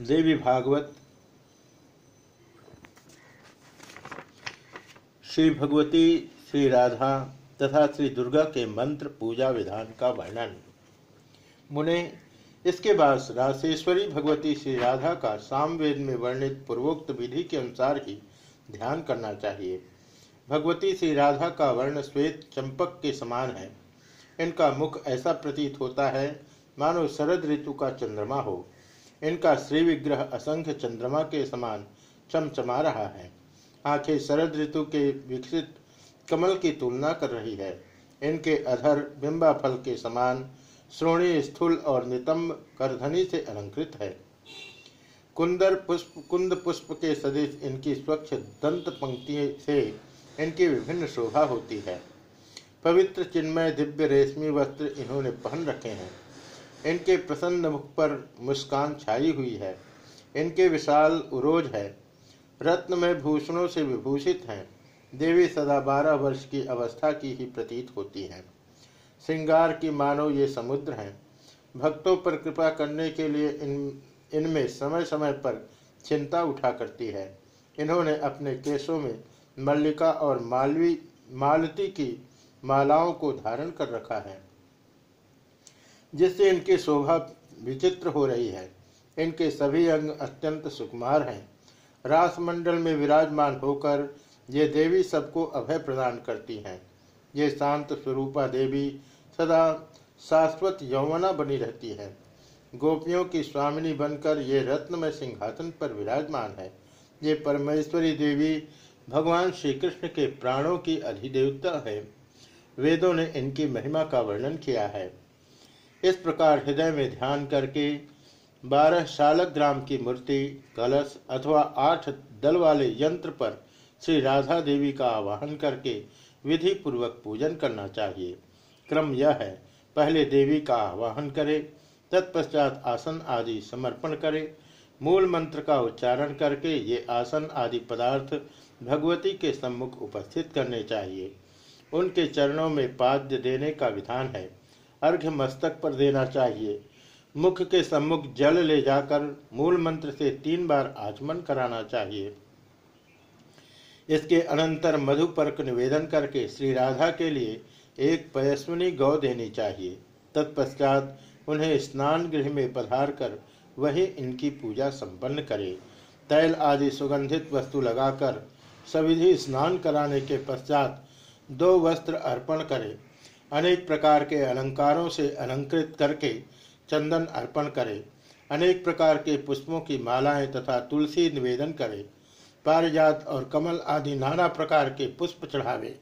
देवी भागवत, श्री भगवती, श्री राधा तथा श्री दुर्गा के मंत्र पूजा विधान का वर्णन। मुने, इसके बाद राशेश्वरी भगवती श्री राधा का सामवेद में वर्णित पूर्वोक्त विधि के अनुसार ही ध्यान करना चाहिए। भगवती श्री राधा का वर्ण श्वेत चंपक के समान है। इनका मुख ऐसा प्रतीत होता है, मानो शरद ऋतु का चंद्रमा हो। इनका श्री विग्रह असंख्य चंद्रमा के समान चमचमा रहा है। आँखें शरद ऋतु के विकसित कमल की तुलना कर रही है। इनके अधर बिंबा फल के समान श्रोणी स्थूल और नितंब करधनी से अलंकृत है। कुंदर पुष्प, कुंद पुष्प के सदिश इनकी स्वच्छ दंत पंक्ति से इनकी विभिन्न शोभा होती है। पवित्र चिन्मय दिव्य रेशमी वस्त्र इन्होंने पहन रखे हैं। इनके प्रसन्न मुख पर मुस्कान छाई हुई है। इनके विशाल उरोज है। रत्न में भूषणों से विभूषित हैं। देवी सदा बारह वर्ष की अवस्था की ही प्रतीत होती हैं। श्रृंगार की मानो ये समुद्र हैं। भक्तों पर कृपा करने के लिए इन, इनमें समय समय पर चिंता उठा करती है। इन्होंने अपने केसों में मल्लिका और मालवी, मालती की मालाओं को धारण कर रखा है। जिससे इनकी शोभा विचित्र हो रही है। इनके सभी अंग अत्यंत सुकुमार हैं। रास मंडल में विराजमान होकर ये देवी सबको अभय प्रदान करती हैं। ये शांत स्वरूपा देवी सदा शाश्वत यौवना बनी रहती है। गोपियों की स्वामिनी बनकर ये रत्नमय सिंहासन पर विराजमान है। ये परमेश्वरी देवी भगवान श्री कृष्ण के प्राणों की अधिदेवता है। वेदों ने इनकी महिमा का वर्णन किया है। इस प्रकार हृदय में ध्यान करके बारह शालक ग्राम की मूर्ति, कलश अथवा आठ दल वाले यंत्र पर श्री राधा देवी का आवाहन करके विधि पूर्वक पूजन करना चाहिए। क्रम यह है, पहले देवी का आवाहन करे, तत्पश्चात आसन आदि समर्पण करे, मूल मंत्र का उच्चारण करके ये आसन आदि पदार्थ भगवती के सम्मुख उपस्थित करने चाहिए। उनके चरणों में पाद्य देने का विधान है। अर्घ्य मस्तक पर देना चाहिए। मुख के सम्मुख जल ले जाकर मूल मंत्र से तीन बार आचमन कराना चाहिए। इसके अनंतर मधुपर्क निवेदन करके श्री राधा के लिए एक पयस्वनी गौ देनी चाहिए। तत्पश्चात उन्हें स्नान गृह में पधार कर वही इनकी पूजा संपन्न करे। तैल आदि सुगंधित वस्तु लगाकर सविधि स्नान कराने के पश्चात दो वस्त्र अर्पण करें। अनेक प्रकार के अलंकारों से अलंकृत करके चंदन अर्पण करे, अनेक प्रकार के पुष्पों की मालाएँ तथा तुलसी निवेदन करे, पारिजात और कमल आदि नाना प्रकार के पुष्प चढ़ावे।